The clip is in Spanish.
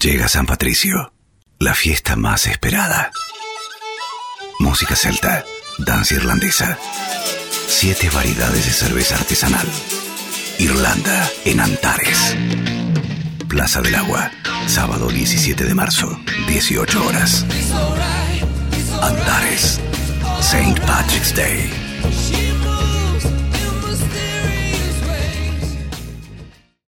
Llega San Patricio, la fiesta más esperada. Música celta, danza irlandesa, siete variedades de cerveza artesanal. Irlanda en Antares. Plaza del Agua, sábado 17 de marzo, 18 horas. Antares, St. Patrick's Day.